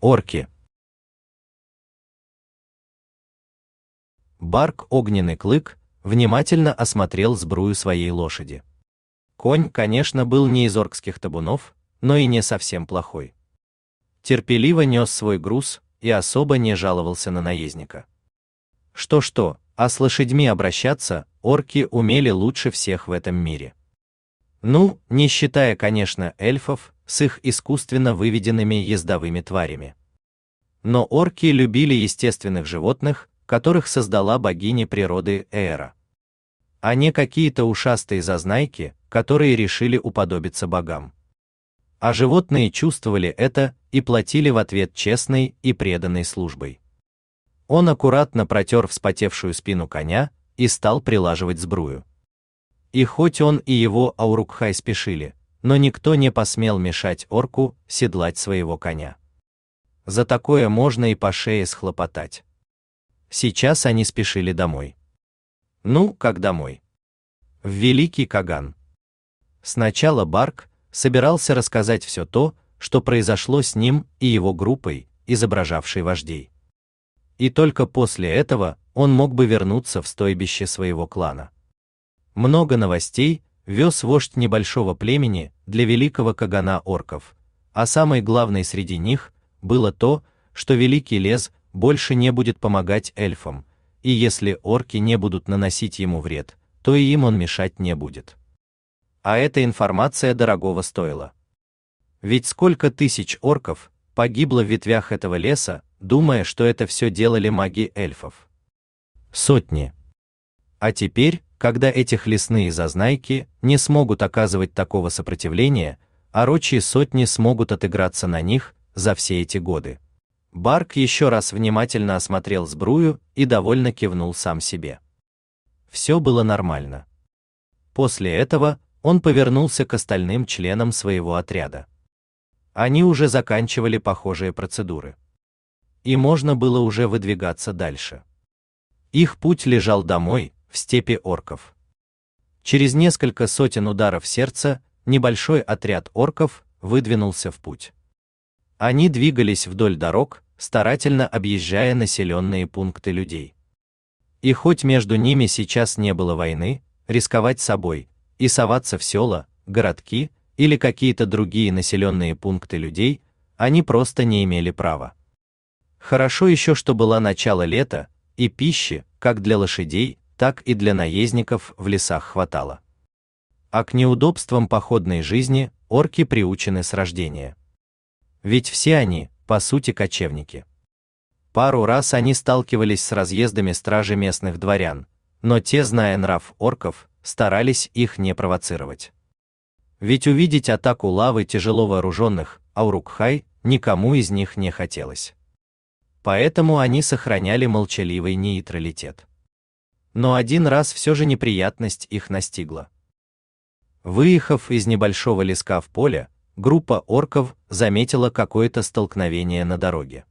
Орки. Барк Огненный Клык внимательно осмотрел сбрую своей лошади. Конь, конечно, был не из оркских табунов, но и не совсем плохой. Терпеливо нес свой груз и особо не жаловался на наездника. Что-что, а с лошадьми обращаться орки умели лучше всех в этом мире. Ну, не считая, конечно, эльфов с их искусственно выведенными ездовыми тварями. Но орки любили естественных животных, которых создала богиня природы Эра. А не какие-то ушастые зазнайки, которые решили уподобиться богам. А животные чувствовали это и платили в ответ честной и преданной службой. Он аккуратно протер вспотевшую спину коня и стал прилаживать сбрую. И хоть он и его Аурукхай спешили, но никто не посмел мешать орку седлать своего коня. За такое можно и по шее схлопотать. Сейчас они спешили домой. Ну, как домой? В Великий Каган. Сначала Барк собирался рассказать все то, что произошло с ним и его группой, изображавшей вождей. И только после этого он мог бы вернуться в стойбище своего клана. Много новостей вез вождь небольшого племени для великого кагана орков, а самой главной среди них было то, что великий лес больше не будет помогать эльфам, и если орки не будут наносить ему вред, то и им он мешать не будет. А эта информация дорогого стоила. Ведь сколько тысяч орков погибло в ветвях этого леса, думая, что это все делали маги эльфов. Сотни. А теперь когда этих лесные зазнайки не смогут оказывать такого сопротивления, а рочьи сотни смогут отыграться на них за все эти годы. Барк еще раз внимательно осмотрел сбрую и довольно кивнул сам себе. Все было нормально. После этого он повернулся к остальным членам своего отряда. Они уже заканчивали похожие процедуры. И можно было уже выдвигаться дальше. Их путь лежал домой, в степи орков. Через несколько сотен ударов сердца небольшой отряд орков выдвинулся в путь. Они двигались вдоль дорог, старательно объезжая населенные пункты людей. И хоть между ними сейчас не было войны, рисковать собой и соваться в села, городки или какие-то другие населенные пункты людей, они просто не имели права. Хорошо еще, что было начало лета, и пищи, как для лошадей, так и для наездников в лесах хватало. А к неудобствам походной жизни орки приучены с рождения. Ведь все они, по сути, кочевники. Пару раз они сталкивались с разъездами стражи местных дворян, но те, зная нрав орков, старались их не провоцировать. Ведь увидеть атаку лавы тяжело вооруженных Аурукхай никому из них не хотелось. Поэтому они сохраняли молчаливый нейтралитет но один раз все же неприятность их настигла. Выехав из небольшого леска в поле, группа орков заметила какое-то столкновение на дороге.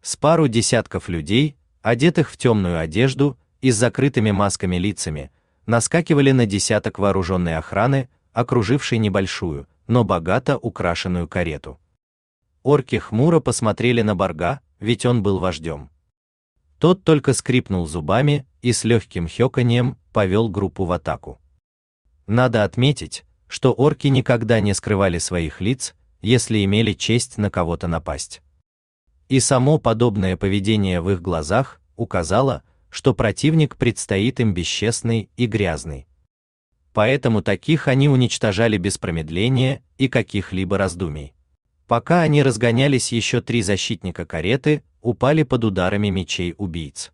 С пару десятков людей, одетых в темную одежду и с закрытыми масками лицами, наскакивали на десяток вооруженной охраны, окружившей небольшую, но богато украшенную карету. Орки хмуро посмотрели на Барга, ведь он был вождем. Тот только скрипнул зубами и с легким хёканьем повел группу в атаку. Надо отметить, что орки никогда не скрывали своих лиц, если имели честь на кого-то напасть. И само подобное поведение в их глазах указало, что противник предстоит им бесчестный и грязный. Поэтому таких они уничтожали без промедления и каких-либо раздумий. Пока они разгонялись, еще три защитника кареты упали под ударами мечей убийц.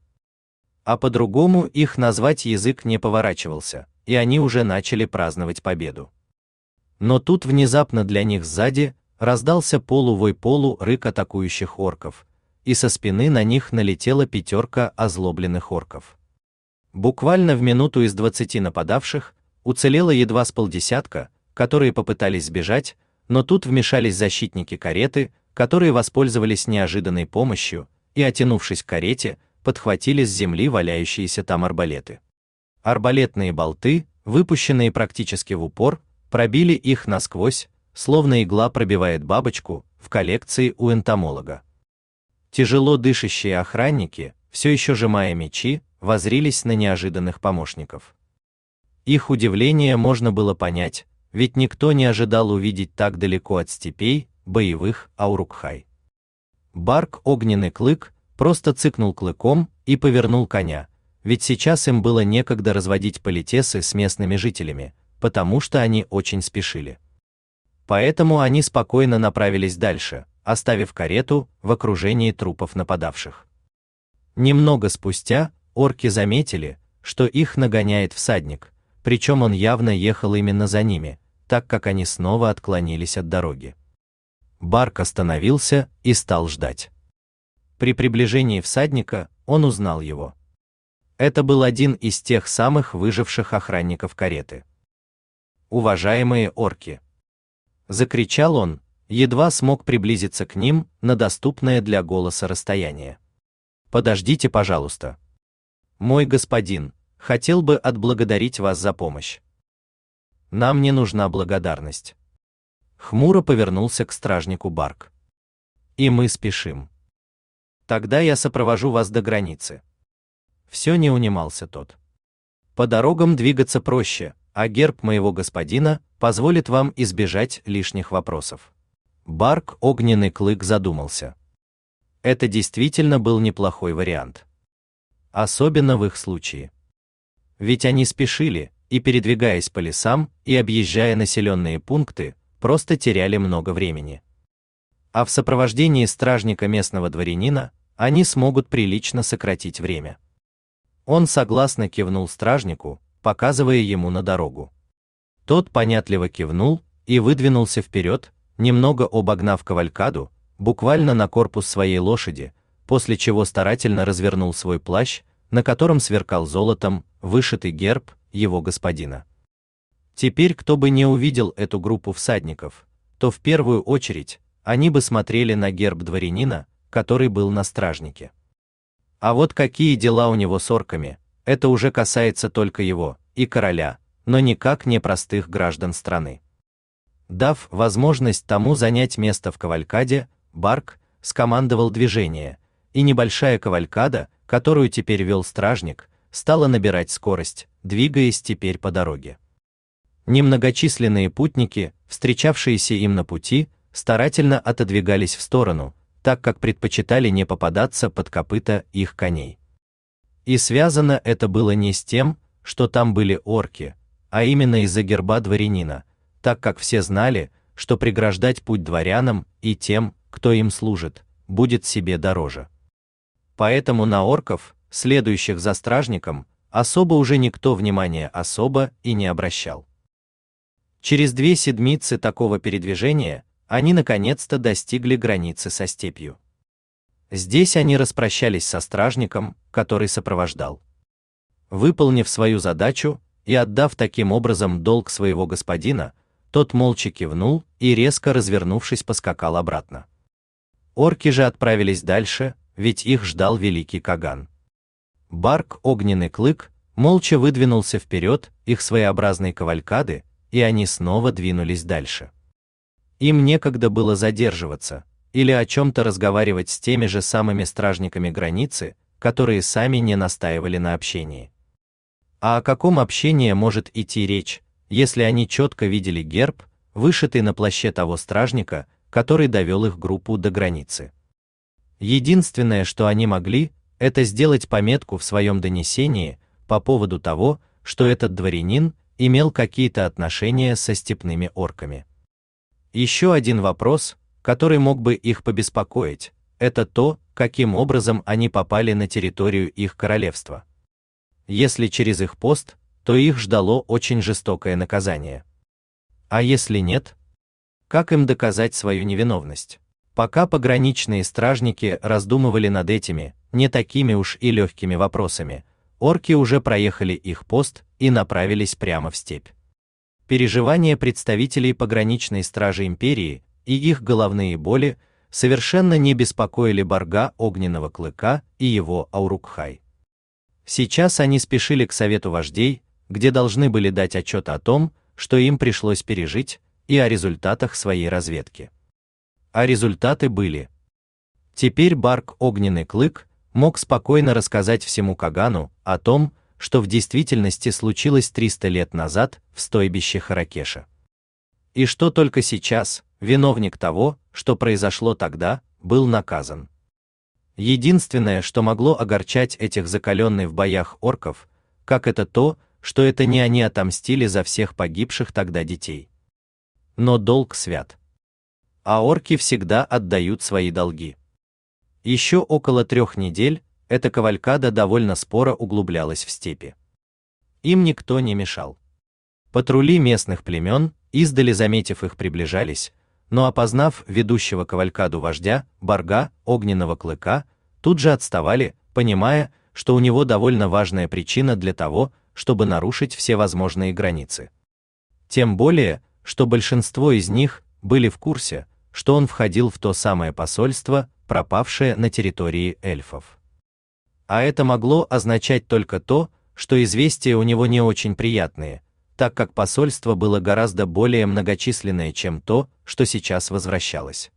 А по-другому их назвать язык не поворачивался, и они уже начали праздновать победу. Но тут внезапно для них сзади раздался полувой полу рык атакующих орков, и со спины на них налетела пятерка озлобленных орков. Буквально в минуту из двадцати нападавших уцелело едва с полдесятка, которые попытались сбежать, но тут вмешались защитники кареты, которые воспользовались неожиданной помощью и, оттянувшись к карете, подхватили с земли валяющиеся там арбалеты. Арбалетные болты, выпущенные практически в упор, пробили их насквозь, словно игла пробивает бабочку в коллекции у энтомолога. Тяжело дышащие охранники, все еще сжимая мечи, возрились на неожиданных помощников. Их удивление можно было понять, ведь никто не ожидал увидеть так далеко от степей боевых Аурукхай. Барк Огненный Клык просто цыкнул клыком и повернул коня, ведь сейчас им было некогда разводить политесы с местными жителями, потому что они очень спешили. Поэтому они спокойно направились дальше, оставив карету в окружении трупов нападавших. Немного спустя орки заметили, что их нагоняет всадник, причем он явно ехал именно за ними, так как они снова отклонились от дороги. Барк остановился и стал ждать. При приближении всадника он узнал его. Это был один из тех самых выживших охранников кареты. Уважаемые орки, закричал он, едва смог приблизиться к ним на доступное для голоса расстояние. Подождите, пожалуйста. Мой господин, хотел бы отблагодарить вас за помощь. Нам не нужна благодарность. Хмуро повернулся к стражнику Барк. И мы спешим. Тогда я сопровожу вас до границы. Все не унимался тот. По дорогам двигаться проще, а герб моего господина позволит вам избежать лишних вопросов. Барк Огненный Клык задумался. Это действительно был неплохой вариант. Особенно в их случае. Ведь они спешили, и передвигаясь по лесам и объезжая населенные пункты, просто теряли много времени. А в сопровождении стражника местного дворянина они смогут прилично сократить время. Он согласно кивнул стражнику, показывая ему на дорогу. Тот понятливо кивнул и выдвинулся вперед, немного обогнав кавалькаду, буквально на корпус своей лошади, после чего старательно развернул свой плащ, на котором сверкал золотом вышитый герб его господина. Теперь, кто бы не увидел эту группу всадников, то в первую очередь они бы смотрели на герб дворянина, который был на стражнике. А вот какие дела у него с орками, это уже касается только его и короля, но никак не простых граждан страны. Дав возможность тому занять место в кавалькаде, Барк скомандовал движение, и небольшая кавалькада, которую теперь вел стражник, стала набирать скорость, двигаясь теперь по дороге. Немногочисленные путники, встречавшиеся им на пути, старательно отодвигались в сторону, так как предпочитали не попадаться под копыта их коней. И связано это было не с тем, что там были орки, а именно из-за герба дворянина, так как все знали, что преграждать путь дворянам и тем, кто им служит, будет себе дороже. Поэтому на орков, следующих за стражником, особо уже никто внимания особо и не обращал. Через две седмицы такого передвижения они наконец-то достигли границы со степью. Здесь они распрощались со стражником, который сопровождал. Выполнив свою задачу и отдав таким образом долг своего господина, тот молча кивнул и резко развернувшись поскакал обратно. Орки же отправились дальше, ведь их ждал великий Каган. Барк Огненный Клык молча выдвинулся вперед их своеобразной кавалькады, и они снова двинулись дальше. Им некогда было задерживаться или о чем-то разговаривать с теми же самыми стражниками границы, которые сами не настаивали на общении. А о каком общении может идти речь, если они четко видели герб, вышитый на плаще того стражника, который довел их группу до границы. Единственное, что они могли, это сделать пометку в своем донесении по поводу того, что этот дворянин имел какие-то отношения со степными орками. Еще один вопрос, который мог бы их побеспокоить, это то, каким образом они попали на территорию их королевства. Если через их пост, то их ждало очень жестокое наказание. А если нет? Как им доказать свою невиновность? Пока пограничные стражники раздумывали над этими, не такими уж и легкими вопросами, орки уже проехали их пост и направились прямо в степь. Переживания представителей пограничной стражи империи и их головные боли совершенно не беспокоили Барга Огненного Клыка и его Аурукхай. Сейчас они спешили к совету вождей, где должны были дать отчет о том, что им пришлось пережить, и о результатах своей разведки. А результаты были Теперь Барк Огненный Клык мог спокойно рассказать всему Кагану о том, что в действительности случилось 300 лет назад в стойбище Харакеша. И что только сейчас виновник того, что произошло тогда, был наказан. Единственное, что могло огорчать этих закаленных в боях орков, как это то, что это не они отомстили за всех погибших тогда детей. Но долг свят. А орки всегда отдают свои долги. Еще около трех недель эта кавалькада довольно споро углублялась в степи. Им никто не мешал. Патрули местных племен, издали заметив их, приближались, но опознав ведущего кавалькаду вождя, Барга, огненного клыка, тут же отставали, понимая, что у него довольно важная причина для того, чтобы нарушить все возможные границы. Тем более, что большинство из них были в курсе, что он входил в то самое посольство, пропавшее на территории эльфов. А это могло означать только то, что известия у него не очень приятные, так как посольство было гораздо более многочисленное, чем то, что сейчас возвращалось.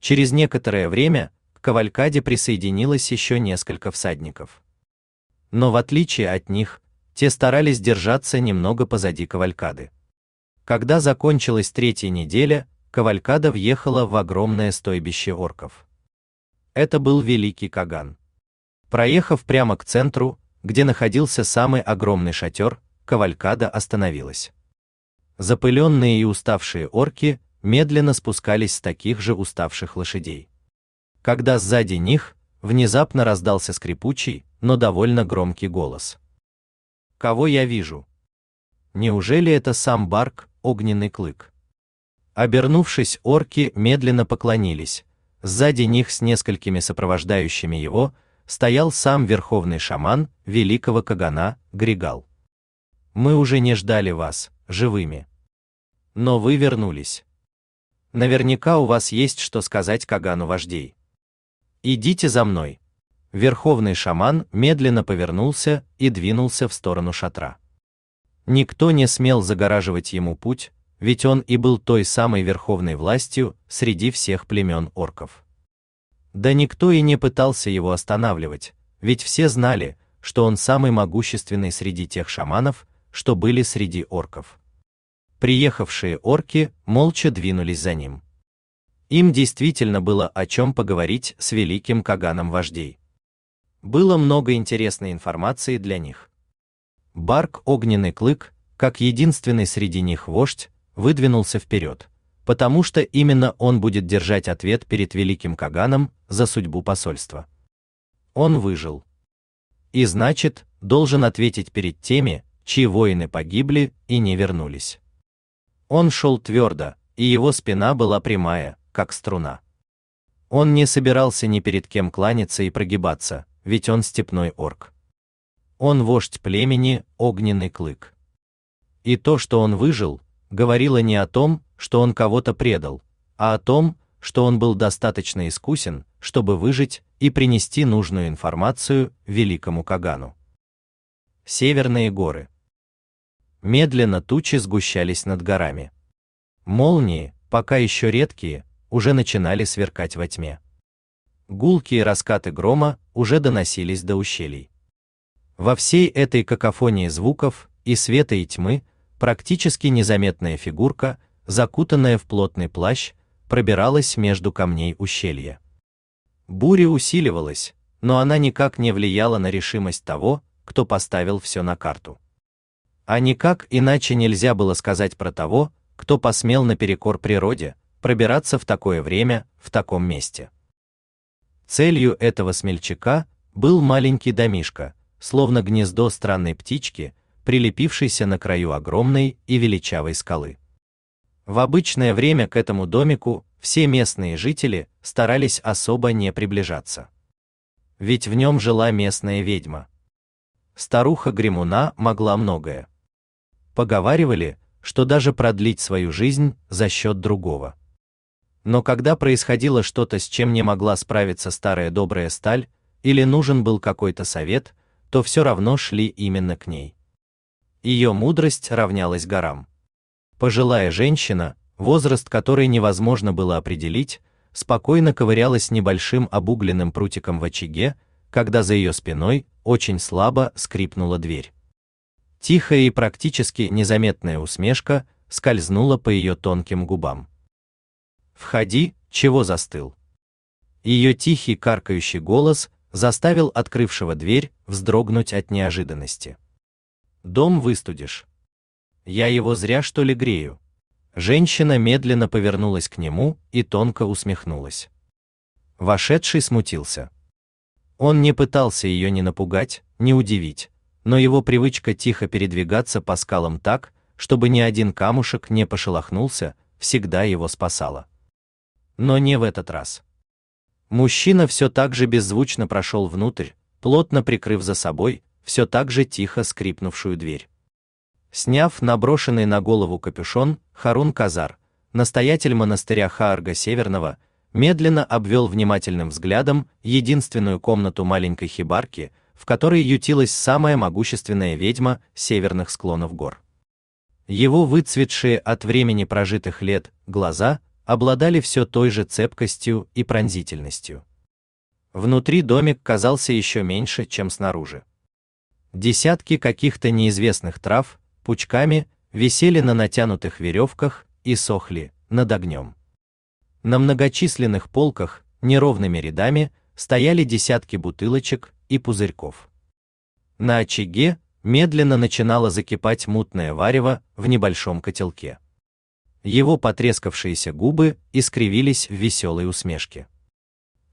Через некоторое время к кавалькаде присоединилось еще несколько всадников. Но в отличие от них, те старались держаться немного позади кавалькады. Когда закончилась третья неделя, кавалькада въехала в огромное стойбище орков. Это был великий Каган. Проехав прямо к центру, где находился самый огромный шатер, кавалькада остановилась. Запыленные и уставшие орки медленно спускались с таких же уставших лошадей. Когда сзади них внезапно раздался скрипучий, но довольно громкий голос. Кого я вижу? Неужели это сам Барк, огненный клык? Обернувшись, орки медленно поклонились. Сзади них с несколькими сопровождающими его стоял сам верховный шаман великого Кагана Григал. Мы уже не ждали вас, живыми. Но вы вернулись. Наверняка у вас есть что сказать Кагану вождей. Идите за мной. Верховный шаман медленно повернулся и двинулся в сторону шатра. Никто не смел загораживать ему путь, ведь он и был той самой верховной властью среди всех племен орков. Да никто и не пытался его останавливать, ведь все знали, что он самый могущественный среди тех шаманов, что были среди орков. Приехавшие орки молча двинулись за ним. Им действительно было о чем поговорить с великим Каганом вождей. Было много интересной информации для них. Барк Огненный Клык, как единственный среди них вождь, выдвинулся вперед, потому что именно он будет держать ответ перед великим Каганом за судьбу посольства. Он выжил. И значит, должен ответить перед теми, чьи воины погибли и не вернулись. Он шел твердо, и его спина была прямая, как струна. Он не собирался ни перед кем кланяться и прогибаться, ведь он степной орк. Он вождь племени, огненный клык. И то, что он выжил, говорило не о том, что он кого-то предал, а о том, что он был достаточно искусен, чтобы выжить и принести нужную информацию великому Кагану. Северные горы. Медленно тучи сгущались над горами. Молнии, пока еще редкие, уже начинали сверкать во тьме. Гулкие раскаты грома уже доносились до ущелий. Во всей этой какофонии звуков и света и тьмы практически незаметная фигурка, закутанная в плотный плащ, пробиралась между камней ущелья. Буря усиливалась, но она никак не влияла на решимость того, кто поставил все на карту. А никак иначе нельзя было сказать про того, кто посмел наперекор природе пробираться в такое время, в таком месте. Целью этого смельчака был маленький домишко, словно гнездо странной птички, прилепившейся на краю огромной и величавой скалы. В обычное время к этому домику все местные жители старались особо не приближаться. Ведь в нем жила местная ведьма. Старуха Гремуна могла многое. Поговаривали, что даже продлить свою жизнь за счет другого. Но когда происходило что-то, с чем не могла справиться старая добрая сталь, или нужен был какой-то совет, то все равно шли именно к ней. Ее мудрость равнялась горам. Пожилая женщина, возраст которой невозможно было определить, спокойно ковырялась небольшим обугленным прутиком в очаге, когда за ее спиной очень слабо скрипнула дверь. Тихая и практически незаметная усмешка скользнула по ее тонким губам. «Входи, чего застыл?» Ее тихий каркающий голос заставил открывшего дверь вздрогнуть от неожиданности. «Дом выстудишь. Я его зря что ли грею?» Женщина медленно повернулась к нему и тонко усмехнулась. Вошедший смутился. Он не пытался ее ни напугать, ни удивить, но его привычка тихо передвигаться по скалам так, чтобы ни один камушек не пошелохнулся, всегда его спасала. Но не в этот раз. Мужчина все так же беззвучно прошел внутрь, плотно прикрыв за собой все так же тихо скрипнувшую дверь. Сняв наброшенный на голову капюшон, Харун Казар, настоятель монастыря Хаарга Северного, медленно обвел внимательным взглядом единственную комнату маленькой хибарки, в которой ютилась самая могущественная ведьма северных склонов гор. Его выцветшие от времени прожитых лет глаза обладали все той же цепкостью и пронзительностью. Внутри домик казался еще меньше, чем снаружи. Десятки каких-то неизвестных трав пучками висели на натянутых веревках и сохли над огнем. На многочисленных полках неровными рядами стояли десятки бутылочек и пузырьков. На очаге медленно начинало закипать мутное варево в небольшом котелке. Его потрескавшиеся губы искривились в веселой усмешке.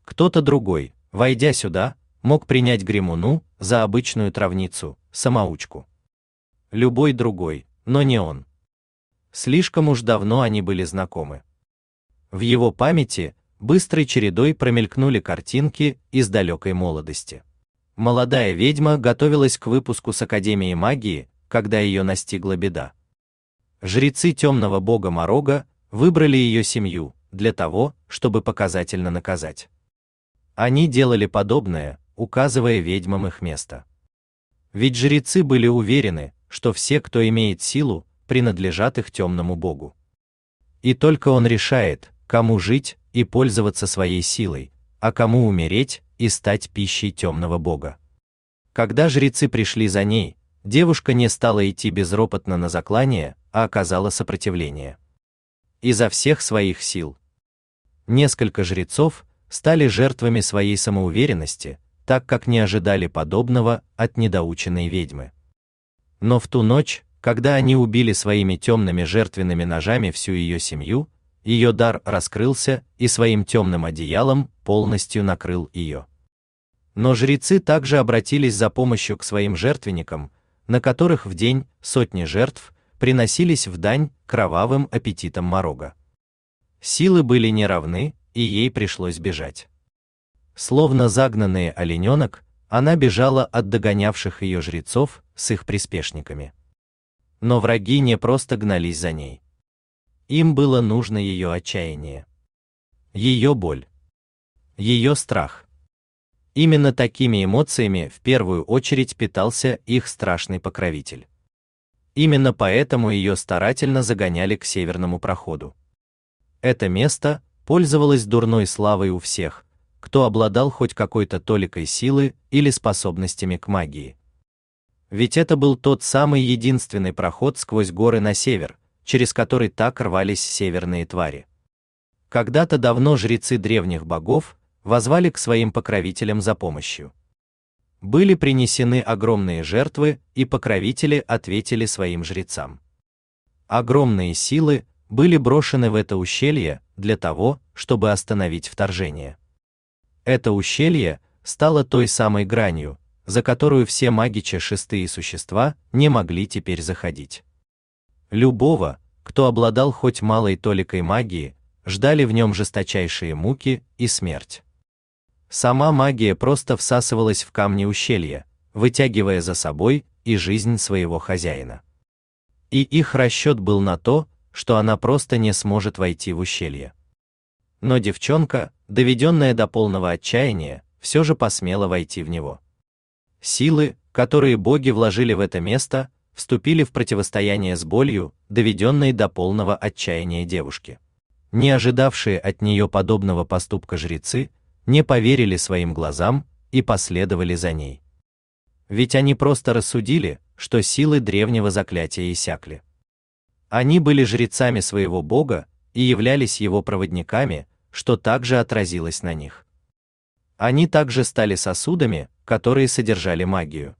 Кто-то другой, войдя сюда, мог принять гремуну за обычную травницу, самоучку любой другой, но не он. Слишком уж давно они были знакомы. В его памяти быстрой чередой промелькнули картинки из далекой молодости. Молодая ведьма готовилась к выпуску с Академии магии, когда ее настигла беда. Жрецы темного бога Морога выбрали ее семью для того, чтобы показательно наказать. Они делали подобное, указывая ведьмам их место. Ведь жрецы были уверены, что все, кто имеет силу, принадлежат их темному богу. И только он решает, кому жить и пользоваться своей силой, а кому умереть и стать пищей темного бога. Когда жрецы пришли за ней, девушка не стала идти безропотно на заклание, а оказала сопротивление. Изо всех своих сил. Несколько жрецов стали жертвами своей самоуверенности, так как не ожидали подобного от недоученной ведьмы. Но в ту ночь, когда они убили своими темными жертвенными ножами всю ее семью, ее дар раскрылся и своим темным одеялом полностью накрыл ее. Но жрецы также обратились за помощью к своим жертвенникам, на которых в день сотни жертв приносились в дань кровавым аппетитам Морога. Силы были неравны, и ей пришлось бежать. Словно загнанный олененок, она бежала от догонявших ее жрецов с их приспешниками. Но враги не просто гнались за ней. Им было нужно ее отчаяние, ее боль, ее страх. Именно такими эмоциями в первую очередь питался их страшный покровитель. Именно поэтому ее старательно загоняли к северному проходу. Это место пользовалось дурной славой у всех, кто обладал хоть какой-то толикой силы или способностями к магии. Ведь это был тот самый единственный проход сквозь горы на север, через который так рвались северные твари. Когда-то давно жрецы древних богов возвали к своим покровителям за помощью. Были принесены огромные жертвы, и покровители ответили своим жрецам. Огромные силы были брошены в это ущелье для того, чтобы остановить вторжение. Это ущелье стало той самой гранью, за которую все магичи шестые существа не могли теперь заходить. Любого, кто обладал хоть малой толикой магии, ждали в нем жесточайшие муки и смерть. Сама магия просто всасывалась в камни ущелья, вытягивая за собой и жизнь своего хозяина. И их расчет был на то, что она просто не сможет войти в ущелье. Но девчонка, доведенная до полного отчаяния, все же посмела войти в него. Силы, которые боги вложили в это место, вступили в противостояние с болью, доведенной до полного отчаяния девушки. не ожидавшие от нее подобного поступка жрецы, не поверили своим глазам и последовали за ней. Ведь они просто рассудили, что силы древнего заклятия иссякли. Они были жрецами своего бога и являлись его проводниками, что также отразилось на них. Они также стали сосудами, которые содержали магию.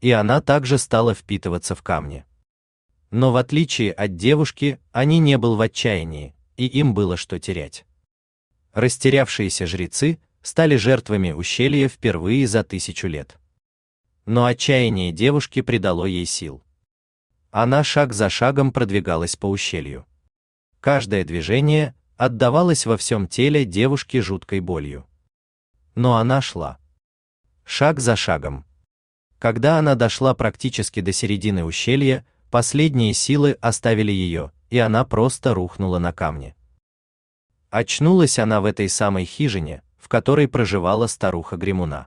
И она также стала впитываться в камни. Но в отличие от девушки, они не был в отчаянии, и им было что терять. Растерявшиеся жрецы стали жертвами ущелья впервые за тысячу лет. Но отчаяние девушки придало ей сил. Она шаг за шагом продвигалась по ущелью. Каждое движение отдавалось во всем теле девушки жуткой болью. Но она шла. Шаг за шагом. Когда она дошла практически до середины ущелья, последние силы оставили ее, и она просто рухнула на камни. Очнулась она в этой самой хижине, в которой проживала старуха Гремуна.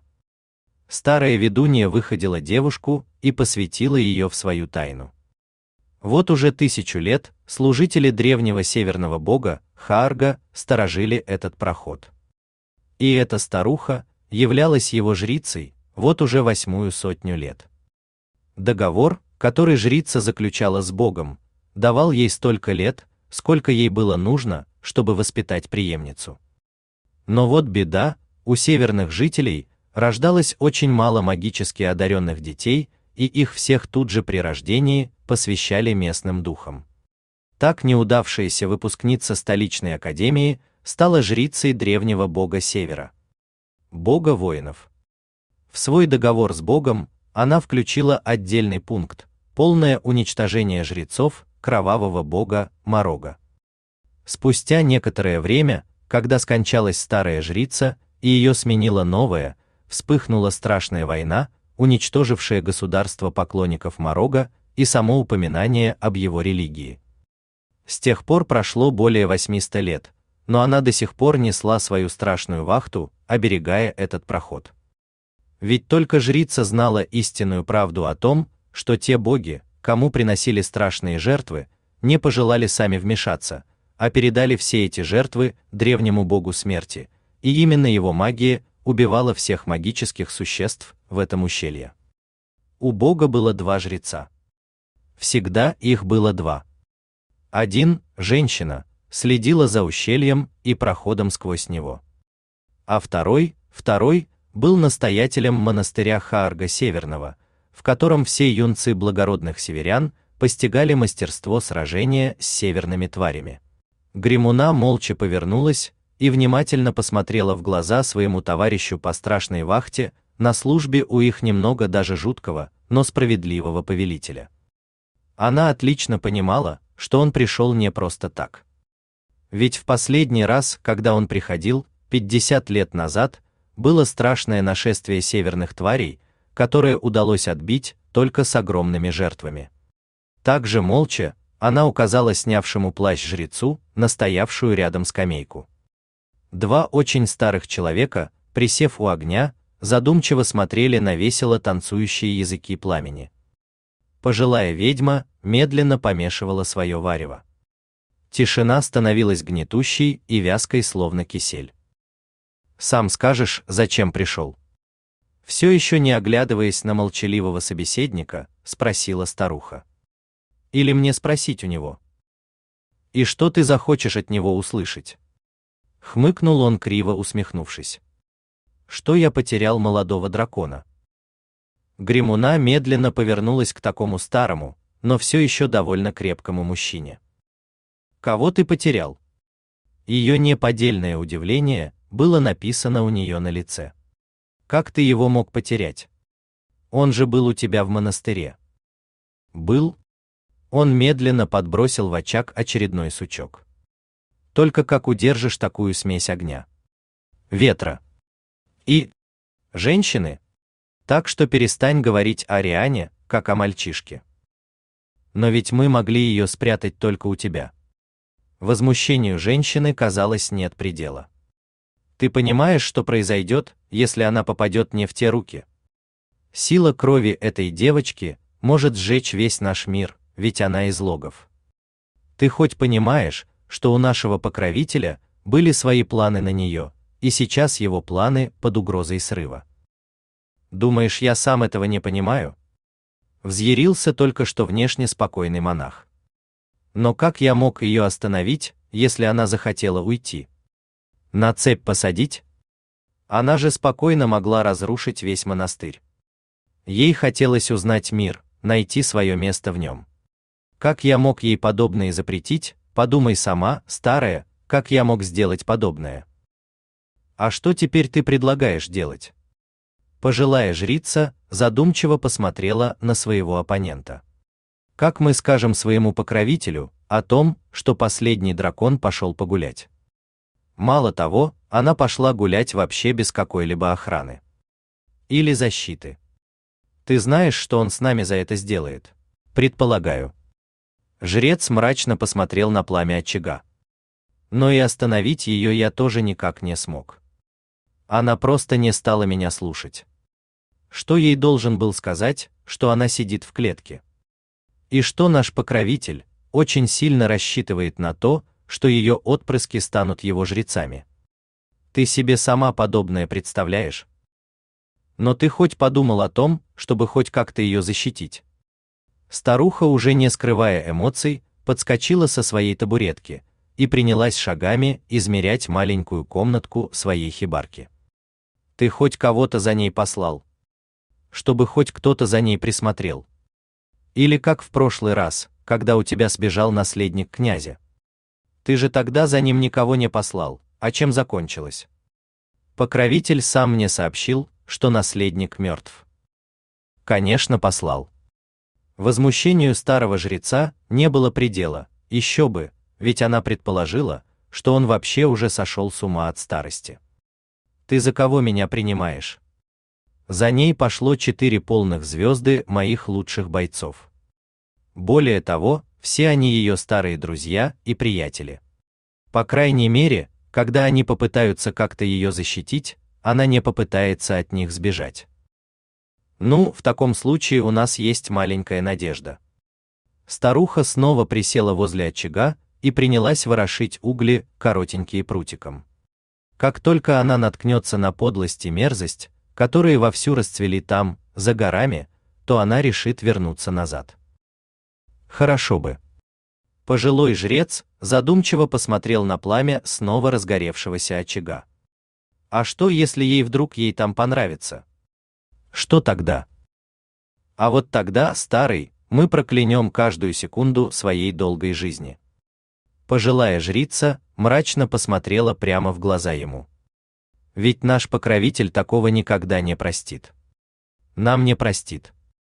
Старая ведунья выходила девушку и посвятила ее в свою тайну. Вот уже тысячу лет служители древнего северного бога Харга сторожили этот проход. И эта старуха являлась его жрицей вот уже восьмую сотню лет. Договор, который жрица заключала с богом, давал ей столько лет, сколько ей было нужно, чтобы воспитать преемницу. Но вот беда, у северных жителей рождалось очень мало магически одаренных детей, и их всех тут же при рождении посвящали местным духам. Так неудавшаяся выпускница столичной академии стала жрицей древнего бога Севера. Бога воинов. В свой договор с богом она включила отдельный пункт полное уничтожение жрецов кровавого бога Морога. Спустя некоторое время, когда скончалась старая жрица и ее сменила новая, вспыхнула страшная война, уничтожившая государство поклонников Морога и само упоминание об его религии. С тех пор прошло более 800 лет, но она до сих пор несла свою страшную вахту, оберегая этот проход. Ведь только жрица знала истинную правду о том, что те боги, кому приносили страшные жертвы, не пожелали сами вмешаться, а передали все эти жертвы древнему богу смерти, и именно его магия убивала всех магических существ в этом ущелье. У бога было два жреца. Всегда их было два. Один, женщина, следила за ущельем и проходом сквозь него. А второй, второй, был настоятелем монастыря Хаарга Северного, в котором все юнцы благородных северян постигали мастерство сражения с северными тварями. Гримуна молча повернулась и внимательно посмотрела в глаза своему товарищу по страшной вахте на службе у их немного даже жуткого, но справедливого повелителя. Она отлично понимала, что он пришел не просто так. Ведь в последний раз, когда он приходил, 50 лет назад, было страшное нашествие северных тварей, которое удалось отбить только с огромными жертвами. Также молча она указала снявшему плащ жрецу на стоявшую рядом скамейку. Два очень старых человека, присев у огня, задумчиво смотрели на весело танцующие языки пламени. Пожилая ведьма медленно помешивала свое варево. Тишина становилась гнетущей и вязкой, словно кисель. Сам скажешь, зачем пришел? Все еще не оглядываясь на молчаливого собеседника, спросила старуха. Или мне спросить у него? И что ты захочешь от него услышать? Хмыкнул он криво усмехнувшись. Что я потерял молодого дракона? Гримуна медленно повернулась к такому старому, но все еще довольно крепкому мужчине. Кого ты потерял? Ее неподдельное удивление было написано у нее на лице. Как ты его мог потерять? Он же был у тебя в монастыре. Был? Он медленно подбросил в очаг очередной сучок. Только как удержишь такую смесь огня? Ветра. И женщины. Так что перестань говорить о Риане, как о мальчишке. Но ведь мы могли ее спрятать только у тебя. Возмущению женщины казалось нет предела. Ты понимаешь, что произойдет, если она попадет не в те руки? Сила крови этой девочки может сжечь весь наш мир, ведь она из логов. Ты хоть понимаешь, что у нашего покровителя были свои планы на нее, и сейчас его планы под угрозой срыва. Думаешь, я сам этого не понимаю? Взъярился только что внешне спокойный монах. Но как я мог ее остановить, если она захотела уйти? На цепь посадить? Она же спокойно могла разрушить весь монастырь. Ей хотелось узнать мир, найти свое место в нем. Как я мог ей подобное запретить? Подумай сама, старая, как я мог сделать подобное? А что теперь ты предлагаешь делать? Пожилая жрица задумчиво посмотрела на своего оппонента. Как мы скажем своему покровителю о том, что последний дракон пошел погулять? Мало того, она пошла гулять вообще без какой-либо охраны или защиты. Ты знаешь, что он с нами за это сделает? Предполагаю. Жрец мрачно посмотрел на пламя очага. Но и остановить ее я тоже никак не смог. Она просто не стала меня слушать. Что ей должен был сказать, что она сидит в клетке? И что наш покровитель очень сильно рассчитывает на то, что ее отпрыски станут его жрецами. Ты себе сама подобное представляешь? Но ты хоть подумал о том, чтобы хоть как-то ее защитить? Старуха, уже не скрывая эмоций, подскочила со своей табуретки и принялась шагами измерять маленькую комнатку своей хибарки. Ты хоть кого-то за ней послал? Чтобы хоть кто-то за ней присмотрел. Или как в прошлый раз, когда у тебя сбежал наследник князя. Ты же тогда за ним никого не послал, а чем закончилось? Покровитель сам мне сообщил, что наследник мертв. Конечно, послал. Возмущению старого жреца не было предела, еще бы, ведь она предположила, что он вообще уже сошел с ума от старости. Ты за кого меня принимаешь? За ней пошло четыре полных звезды моих лучших бойцов. Более того, все они ее старые друзья и приятели. По крайней мере, когда они попытаются как-то ее защитить, она не попытается от них сбежать. Ну, в таком случае у нас есть маленькая надежда. Старуха снова присела возле очага и принялась ворошить угли коротенькие прутиком. Как только она наткнется на подлость и мерзость, которые вовсю расцвели там, за горами, то она решит вернуться назад. Хорошо бы. Пожилой жрец задумчиво посмотрел на пламя снова разгоревшегося очага. А что, если ей вдруг ей там понравится? Что тогда? А вот тогда, старый, мы проклянем каждую секунду своей долгой жизни. Пожилая жрица мрачно посмотрела прямо в глаза ему. Ведь наш покровитель такого никогда не простит. Нам не простит.